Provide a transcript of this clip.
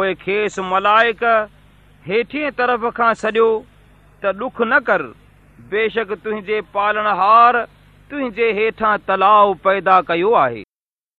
پوءِ کيس ملائڪ هيٺي طرف کان سڄو ته ڏک نه ڪر. بيشڪ تنهنجي پالڻهار تنهنجي هيٺان تلاءُ پيدا ڪيو آهي.